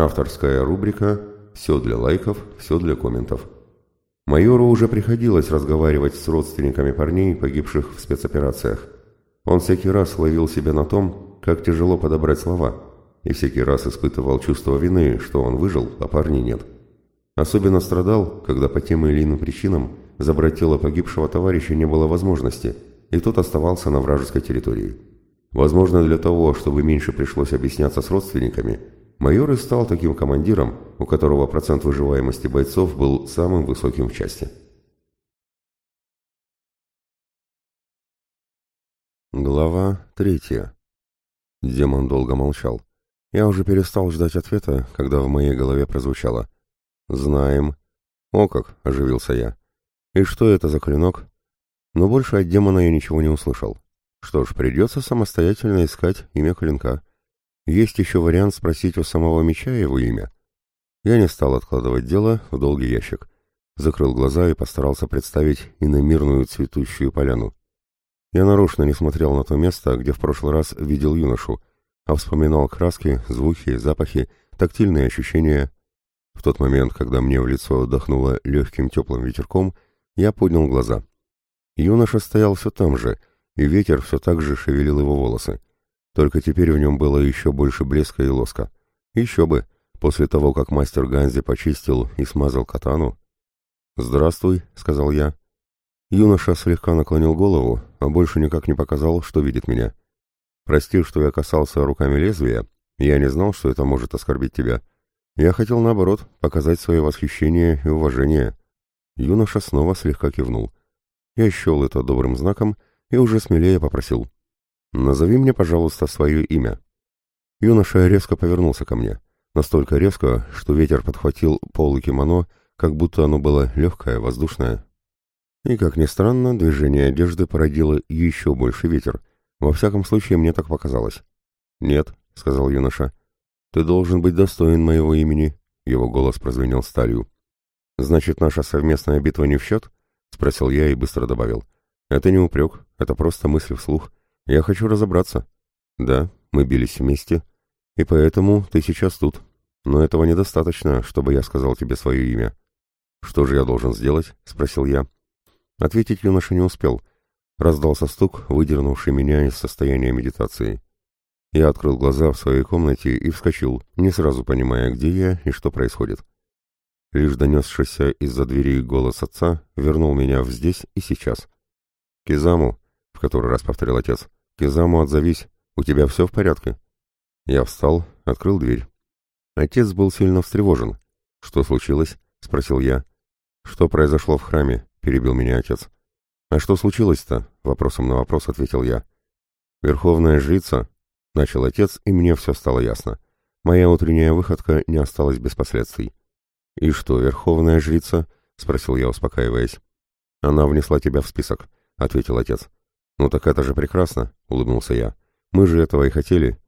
Авторская рубрика «Все для лайков, все для комментов». Майору уже приходилось разговаривать с родственниками парней, погибших в спецоперациях. Он всякий раз ловил себя на том, как тяжело подобрать слова, и всякий раз испытывал чувство вины, что он выжил, а парней нет. Особенно страдал, когда по тем или иным причинам забрать тело погибшего товарища не было возможности, и тот оставался на вражеской территории. Возможно, для того, чтобы меньше пришлось объясняться с родственниками, майор и стал таким командиром, у которого процент выживаемости бойцов был самым высоким в части. Глава третья. Демон долго молчал. Я уже перестал ждать ответа, когда в моей голове прозвучало «Знаем». «О как!» — оживился я. «И что это за клинок?» Но больше от демона я ничего не услышал. Что ж, придется самостоятельно искать имя клинка. Есть еще вариант спросить у самого меча его имя. Я не стал откладывать дело в долгий ящик. Закрыл глаза и постарался представить иномирную цветущую поляну. Я нарочно не смотрел на то место, где в прошлый раз видел юношу, а вспоминал краски, звуки, запахи, тактильные ощущения. В тот момент, когда мне в лицо отдохнуло легким теплым ветерком, я поднял глаза. Юноша стоял все там же, и ветер все так же шевелил его волосы. Только теперь в нем было еще больше блеска и лоска. Еще бы, после того, как мастер Ганзи почистил и смазал катану. «Здравствуй», — сказал я. Юноша слегка наклонил голову, а больше никак не показал, что видит меня. «Прости, что я касался руками лезвия. Я не знал, что это может оскорбить тебя. Я хотел, наоборот, показать свое восхищение и уважение». Юноша снова слегка кивнул. Я счел это добрым знаком и уже смелее попросил. «Назови мне, пожалуйста, свое имя». Юноша резко повернулся ко мне. Настолько резко, что ветер подхватил полы кимоно, как будто оно было легкое, воздушное. И, как ни странно, движение одежды породило еще больше ветер. Во всяком случае, мне так показалось. «Нет», — сказал юноша, — «ты должен быть достоин моего имени», — его голос прозвенел сталью. «Значит, наша совместная битва не в счет?» — спросил я и быстро добавил. Это не упрек, это просто мысль вслух. Я хочу разобраться. Да, мы бились вместе, и поэтому ты сейчас тут. Но этого недостаточно, чтобы я сказал тебе свое имя. Что же я должен сделать? Спросил я. Ответить юноша не успел. Раздался стук, выдернувший меня из состояния медитации. Я открыл глаза в своей комнате и вскочил, не сразу понимая, где я и что происходит. Лишь донесшийся из-за двери голос отца вернул меня в здесь и сейчас. «Кизаму», — в который раз повторил отец, — «Кизаму, отзовись, у тебя все в порядке?» Я встал, открыл дверь. Отец был сильно встревожен. «Что случилось?» — спросил я. «Что произошло в храме?» — перебил меня отец. «А что случилось-то?» — вопросом на вопрос ответил я. «Верховная жрица?» — начал отец, и мне все стало ясно. Моя утренняя выходка не осталась без последствий. «И что, верховная жрица?» — спросил я, успокаиваясь. «Она внесла тебя в список. — ответил отец. «Ну так это же прекрасно», — улыбнулся я. «Мы же этого и хотели.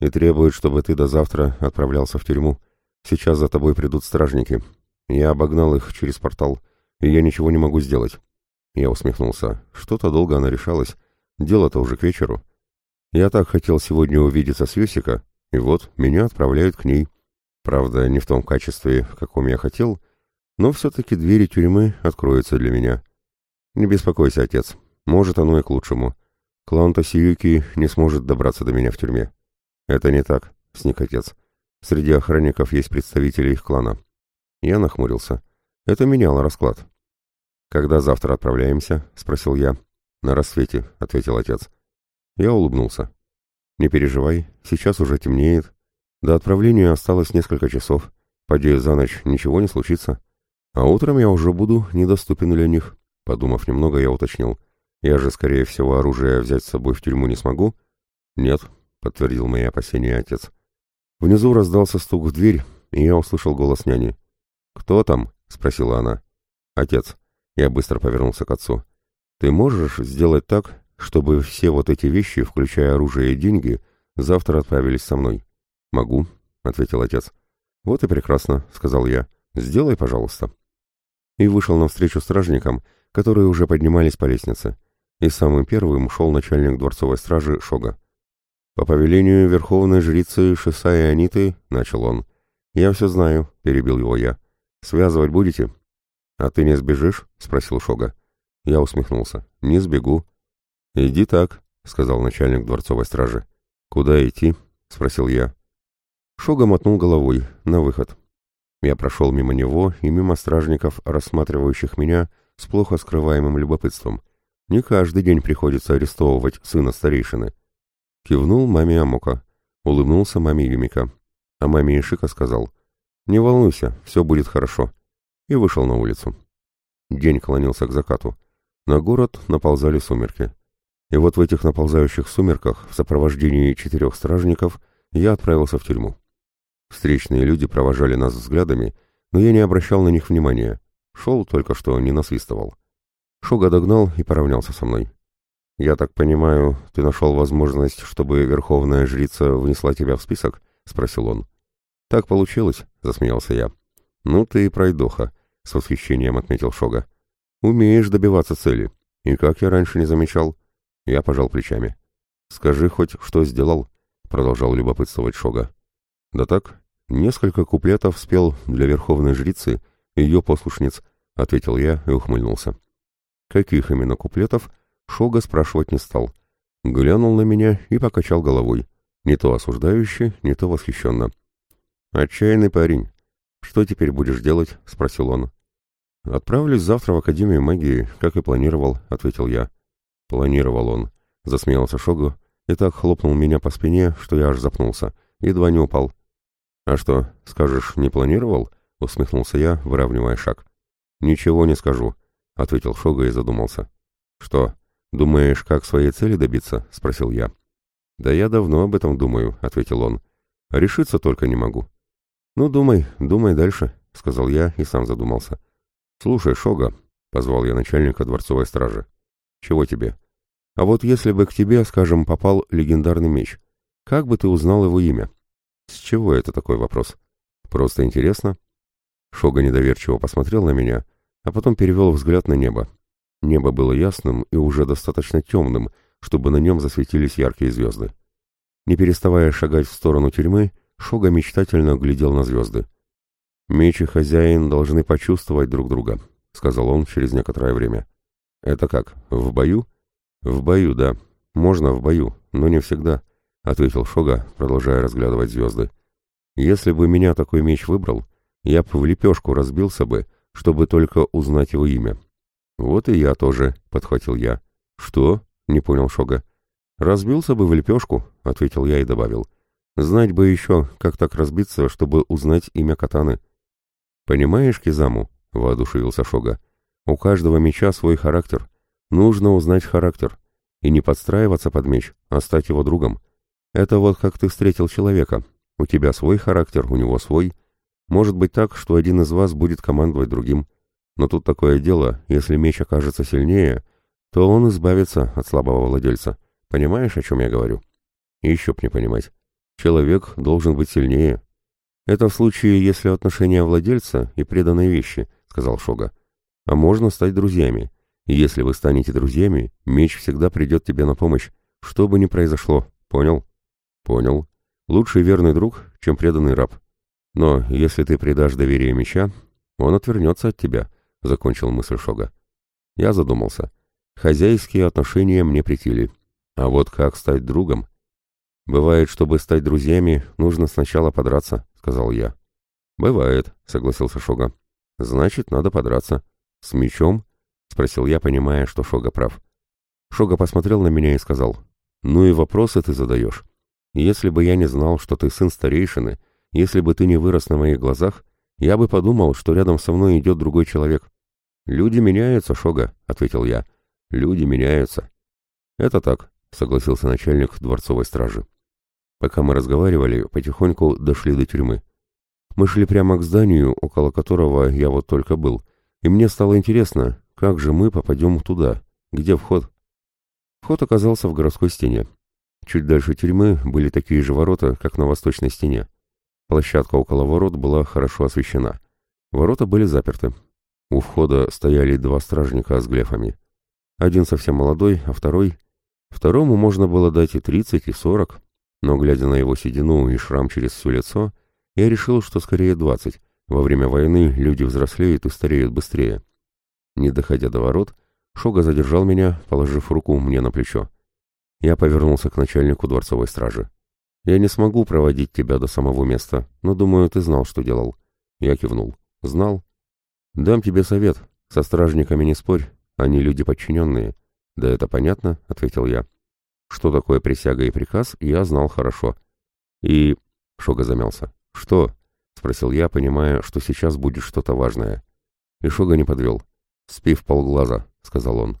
И требуют, чтобы ты до завтра отправлялся в тюрьму. Сейчас за тобой придут стражники. Я обогнал их через портал, и я ничего не могу сделать». Я усмехнулся. Что-то долго она решалась. Дело-то уже к вечеру. Я так хотел сегодня увидеться с Юсика, и вот меня отправляют к ней. Правда, не в том качестве, в каком я хотел, но все-таки двери тюрьмы откроются для меня. «Не беспокойся, отец. Может, оно и к лучшему. Клан Тосиюки не сможет добраться до меня в тюрьме». «Это не так», — сник отец. «Среди охранников есть представители их клана». Я нахмурился. Это меняло расклад. «Когда завтра отправляемся?» — спросил я. «На рассвете», — ответил отец. Я улыбнулся. «Не переживай, сейчас уже темнеет. До отправления осталось несколько часов. Поди за ночь ничего не случится. А утром я уже буду недоступен для них». Подумав немного, я уточнил. «Я же, скорее всего, оружие взять с собой в тюрьму не смогу?» «Нет», — подтвердил мои опасения отец. Внизу раздался стук в дверь, и я услышал голос няни. «Кто там?» — спросила она. «Отец». Я быстро повернулся к отцу. «Ты можешь сделать так, чтобы все вот эти вещи, включая оружие и деньги, завтра отправились со мной?» «Могу», — ответил отец. «Вот и прекрасно», — сказал я. «Сделай, пожалуйста». И вышел навстречу стражникам, которые уже поднимались по лестнице, и самым первым шел начальник дворцовой стражи Шога. «По повелению верховной жрицы Шисаи Аниты», — начал он, — «Я все знаю», — перебил его я. «Связывать будете?» «А ты не сбежишь?» — спросил Шога. Я усмехнулся. «Не сбегу». «Иди так», — сказал начальник дворцовой стражи. «Куда идти?» — спросил я. Шога мотнул головой. На выход. Я прошел мимо него и мимо стражников, рассматривающих меня с плохо скрываемым любопытством. Не каждый день приходится арестовывать сына старейшины. Кивнул маме Амока. Улыбнулся маме Юмика. А маме Ишика сказал, «Не волнуйся, все будет хорошо». И вышел на улицу. День клонился к закату. На город наползали сумерки. И вот в этих наползающих сумерках, в сопровождении четырех стражников, я отправился в тюрьму. Встречные люди провожали нас взглядами, но я не обращал на них внимания. Шел только что, не насвистывал. Шуга догнал и поравнялся со мной. «Я так понимаю, ты нашел возможность, чтобы Верховная Жрица внесла тебя в список?» — спросил он. «Так получилось», — засмеялся я. «Ну ты и пройдоха», — с восхищением отметил Шога. «Умеешь добиваться цели. И как я раньше не замечал?» Я пожал плечами. «Скажи хоть, что сделал?» — продолжал любопытствовать Шога. Да так, несколько куплетов спел для верховной жрицы ее послушниц, ответил я и ухмыльнулся. Каких именно куплетов, Шога спрашивать не стал. Глянул на меня и покачал головой. Не то осуждающе, не то восхищенно. «Отчаянный парень. Что теперь будешь делать?» — спросил он. «Отправлюсь завтра в Академию магии, как и планировал», — ответил я. «Планировал он», — засмеялся Шогу и так хлопнул меня по спине, что я аж запнулся. Едва не упал. «А что, скажешь, не планировал?» — усмехнулся я, выравнивая шаг. «Ничего не скажу», — ответил Шога и задумался. «Что, думаешь, как своей цели добиться?» — спросил я. «Да я давно об этом думаю», — ответил он. «Решиться только не могу». «Ну, думай, думай дальше», — сказал я и сам задумался. «Слушай, Шога», — позвал я начальника дворцовой стражи. «Чего тебе?» «А вот если бы к тебе, скажем, попал легендарный меч, как бы ты узнал его имя?» С чего это такой вопрос? Просто интересно. Шога недоверчиво посмотрел на меня, а потом перевел взгляд на небо. Небо было ясным и уже достаточно темным, чтобы на нем засветились яркие звезды. Не переставая шагать в сторону тюрьмы, Шога мечтательно глядел на звезды. «Меч и хозяин должны почувствовать друг друга», — сказал он через некоторое время. «Это как, в бою?» «В бою, да. Можно в бою, но не всегда ответил Шога, продолжая разглядывать звезды. «Если бы меня такой меч выбрал, я бы в лепешку разбился бы, чтобы только узнать его имя». «Вот и я тоже», — подхватил я. «Что?» — не понял Шога. «Разбился бы в лепешку», — ответил я и добавил. «Знать бы еще, как так разбиться, чтобы узнать имя катаны». «Понимаешь, Кизаму?» — воодушевился Шога. «У каждого меча свой характер. Нужно узнать характер. И не подстраиваться под меч, а стать его другом. Это вот как ты встретил человека. У тебя свой характер, у него свой. Может быть так, что один из вас будет командовать другим. Но тут такое дело, если меч окажется сильнее, то он избавится от слабого владельца. Понимаешь, о чем я говорю? Еще б не понимать. Человек должен быть сильнее. Это в случае, если отношения владельца и преданные вещи, сказал Шога. А можно стать друзьями. И если вы станете друзьями, меч всегда придет тебе на помощь, что бы ни произошло. Понял? Понял. Лучший верный друг, чем преданный раб. Но если ты предашь доверие меча, он отвернется от тебя, — закончил мысль Шога. Я задумался. Хозяйские отношения мне притили. А вот как стать другом? Бывает, чтобы стать друзьями, нужно сначала подраться, — сказал я. Бывает, — согласился Шога. Значит, надо подраться. С мечом? — спросил я, понимая, что Шога прав. Шога посмотрел на меня и сказал. Ну и вопросы ты задаешь. Если бы я не знал, что ты сын старейшины, если бы ты не вырос на моих глазах, я бы подумал, что рядом со мной идет другой человек. Люди меняются, Шога, — ответил я. Люди меняются. Это так, — согласился начальник дворцовой стражи. Пока мы разговаривали, потихоньку дошли до тюрьмы. Мы шли прямо к зданию, около которого я вот только был, и мне стало интересно, как же мы попадем туда, где вход. Вход оказался в городской стене. Чуть дальше тюрьмы были такие же ворота, как на восточной стене. Площадка около ворот была хорошо освещена. Ворота были заперты. У входа стояли два стражника с глефами. Один совсем молодой, а второй... Второму можно было дать и тридцать, и сорок, но, глядя на его седину и шрам через все лицо, Я решил, что скорее двадцать. Во время войны люди взрослеют и стареют быстрее. Не доходя до ворот, Шога задержал меня, положив руку мне на плечо. Я повернулся к начальнику дворцовой стражи. «Я не смогу проводить тебя до самого места, но, думаю, ты знал, что делал». Я кивнул. «Знал?» «Дам тебе совет. Со стражниками не спорь. Они люди подчиненные». «Да это понятно», — ответил я. Что такое присяга и приказ, я знал хорошо. И... Шога замялся. «Что?» — спросил я, понимая, что сейчас будет что-то важное. И Шога не подвел. «Спи в полглаза», — сказал он.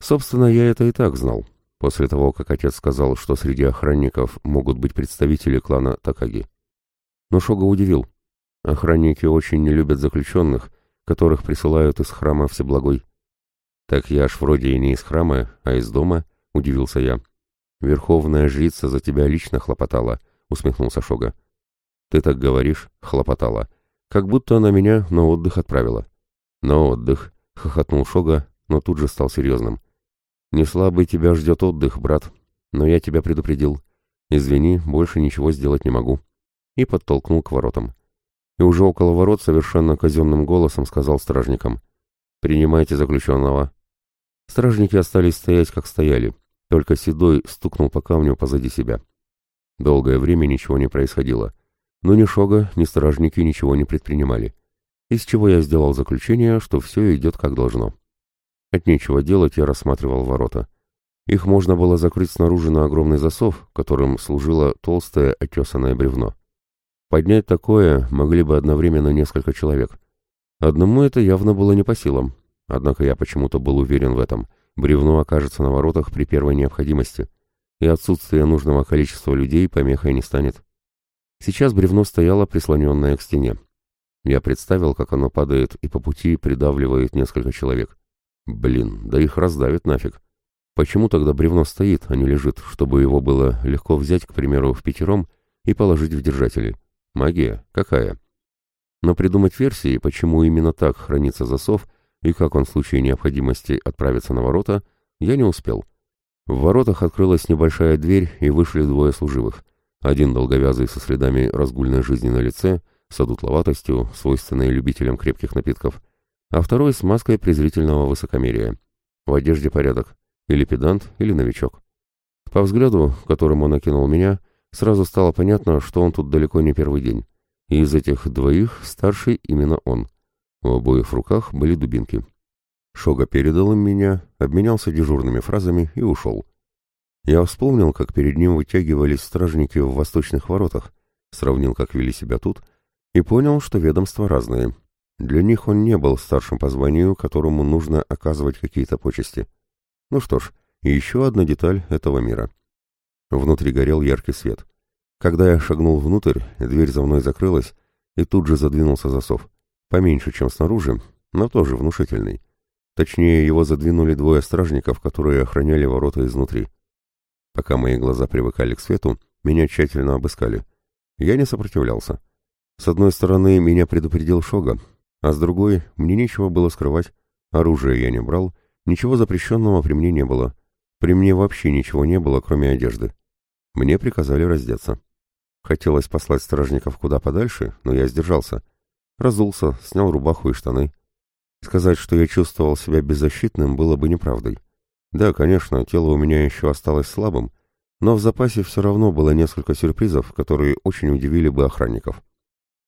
Собственно, я это и так знал. После того, как отец сказал, что среди охранников могут быть представители клана Такаги. Но Шога удивил. Охранники очень не любят заключенных, которых присылают из храма Всеблагой. Так я аж вроде и не из храма, а из дома, — удивился я. «Верховная жрица за тебя лично хлопотала», — усмехнулся Шога. «Ты так говоришь, хлопотала. Как будто она меня на отдых отправила». «На отдых», — хохотнул Шога, но тут же стал серьезным. «Не слабый тебя ждет отдых, брат, но я тебя предупредил. Извини, больше ничего сделать не могу». И подтолкнул к воротам. И уже около ворот совершенно казенным голосом сказал стражникам. «Принимайте заключенного». Стражники остались стоять, как стояли, только Седой стукнул по камню позади себя. Долгое время ничего не происходило. Но ни Шога, ни стражники ничего не предпринимали. Из чего я сделал заключение, что все идет как должно. От нечего делать я рассматривал ворота. Их можно было закрыть снаружи на огромный засов, которым служило толстое отесанное бревно. Поднять такое могли бы одновременно несколько человек. Одному это явно было не по силам, однако я почему-то был уверен в этом — бревно окажется на воротах при первой необходимости, и отсутствие нужного количества людей помехой не станет. Сейчас бревно стояло прислоненное к стене. Я представил, как оно падает и по пути придавливает несколько человек. Блин, да их раздавит нафиг. Почему тогда бревно стоит, а не лежит, чтобы его было легко взять, к примеру, в пятером и положить в держатели? Магия? Какая? Но придумать версии, почему именно так хранится засов, и как он в случае необходимости отправится на ворота, я не успел. В воротах открылась небольшая дверь, и вышли двое служивых. Один долговязый со следами разгульной жизни на лице, с одутловатостью, свойственной любителям крепких напитков, а второй с маской презрительного высокомерия. В одежде порядок. Или педант, или новичок. По взгляду, которым он окинул меня, сразу стало понятно, что он тут далеко не первый день. И из этих двоих старший именно он. У обоих в руках были дубинки. Шога передал им меня, обменялся дежурными фразами и ушел. Я вспомнил, как перед ним вытягивались стражники в восточных воротах, сравнил, как вели себя тут, и понял, что ведомства разные. Для них он не был старшим по званию, которому нужно оказывать какие-то почести. Ну что ж, еще одна деталь этого мира. Внутри горел яркий свет. Когда я шагнул внутрь, дверь за мной закрылась, и тут же задвинулся засов. Поменьше, чем снаружи, но тоже внушительный. Точнее, его задвинули двое стражников, которые охраняли ворота изнутри. Пока мои глаза привыкали к свету, меня тщательно обыскали. Я не сопротивлялся. С одной стороны, меня предупредил Шога, а с другой, мне нечего было скрывать. Оружие я не брал, ничего запрещенного при мне не было. При мне вообще ничего не было, кроме одежды. Мне приказали раздеться. Хотелось послать стражников куда подальше, но я сдержался — Разулся, снял рубаху и штаны. Сказать, что я чувствовал себя беззащитным, было бы неправдой. Да, конечно, тело у меня еще осталось слабым, но в запасе все равно было несколько сюрпризов, которые очень удивили бы охранников.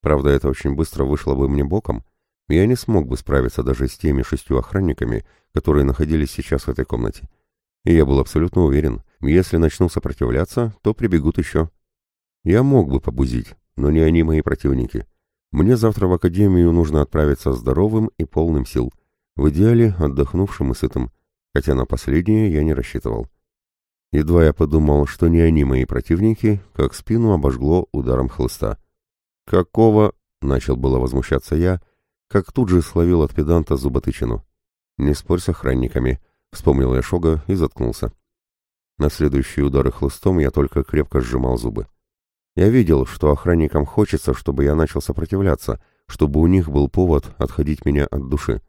Правда, это очень быстро вышло бы мне боком, я не смог бы справиться даже с теми шестью охранниками, которые находились сейчас в этой комнате. И я был абсолютно уверен, если начну сопротивляться, то прибегут еще. Я мог бы побузить, но не они мои противники. Мне завтра в академию нужно отправиться здоровым и полным сил, в идеале отдохнувшим и сытым, хотя на последнее я не рассчитывал. Едва я подумал, что не они мои противники, как спину обожгло ударом хлыста. «Какого?» — начал было возмущаться я, как тут же словил от педанта зуботычину. «Не спорь с охранниками», — вспомнил я Шога и заткнулся. На следующие удары хлыстом я только крепко сжимал зубы. Я видел, что охранникам хочется, чтобы я начал сопротивляться, чтобы у них был повод отходить меня от души.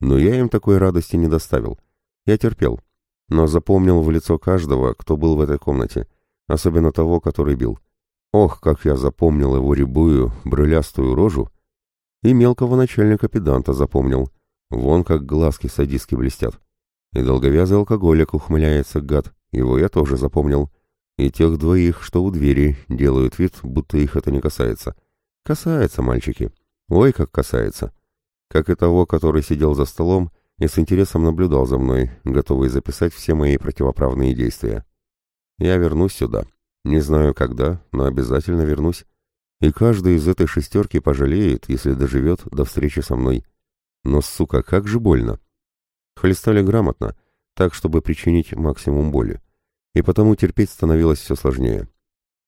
Но я им такой радости не доставил. Я терпел, но запомнил в лицо каждого, кто был в этой комнате, особенно того, который бил. Ох, как я запомнил его рябую, брылястую рожу, и мелкого начальника педанта запомнил. Вон как глазки садистки блестят. И долговязый алкоголик ухмыляется, гад, его я тоже запомнил. И тех двоих, что у двери, делают вид, будто их это не касается. Касается, мальчики. Ой, как касается. Как и того, который сидел за столом и с интересом наблюдал за мной, готовый записать все мои противоправные действия. Я вернусь сюда. Не знаю когда, но обязательно вернусь. И каждый из этой шестерки пожалеет, если доживет до встречи со мной. Но, сука, как же больно. Хлестали грамотно, так, чтобы причинить максимум боли. И потому терпеть становилось все сложнее.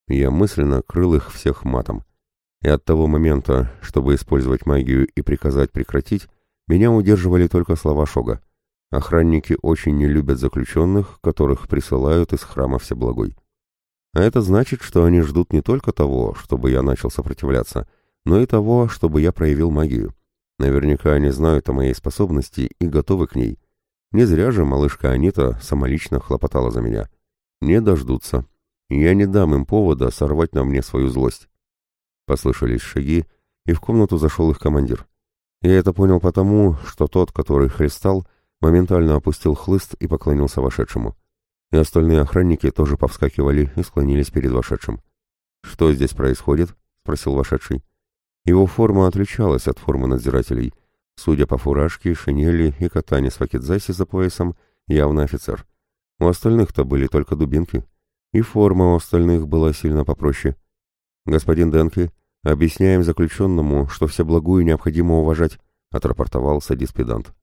Я мысленно крыл их всех матом. И от того момента, чтобы использовать магию и приказать прекратить, меня удерживали только слова Шога. Охранники очень не любят заключенных, которых присылают из храма Всеблагой. А это значит, что они ждут не только того, чтобы я начал сопротивляться, но и того, чтобы я проявил магию. Наверняка они знают о моей способности и готовы к ней. Не зря же малышка Анита самолично хлопотала за меня. Не дождутся. Я не дам им повода сорвать на мне свою злость. Послышались шаги, и в комнату зашел их командир. Я это понял потому, что тот, который хлестал, моментально опустил хлыст и поклонился вошедшему и остальные охранники тоже повскакивали и склонились перед вошедшим. «Что здесь происходит?» — спросил вошедший. Его форма отличалась от формы надзирателей. Судя по фуражке, шинели и катане с вакидзаси за поясом, явно офицер. У остальных-то были только дубинки, и форма у остальных была сильно попроще. «Господин Денки, объясняем заключенному, что все благую необходимо уважать», — отрапортовал садист-педант.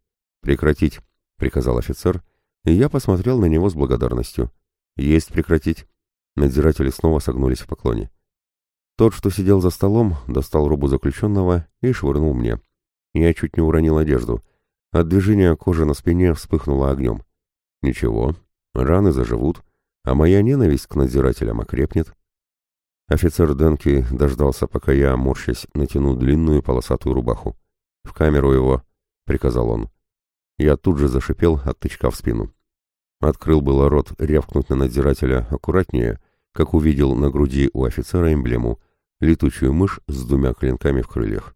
«Прекратить», — приказал офицер, — и я посмотрел на него с благодарностью. «Есть прекратить». Надзиратели снова согнулись в поклоне. Тот, что сидел за столом, достал рубу заключенного и швырнул мне. Я чуть не уронил одежду. От движения кожа на спине вспыхнула огнем. Ничего, раны заживут, а моя ненависть к надзирателям окрепнет. Офицер Денки дождался, пока я, морщась, натяну длинную полосатую рубаху. «В камеру его», — приказал он. Я тут же зашипел от тычка в спину. Открыл было рот рявкнуть на надзирателя аккуратнее, как увидел на груди у офицера эмблему — летучую мышь с двумя клинками в крыльях.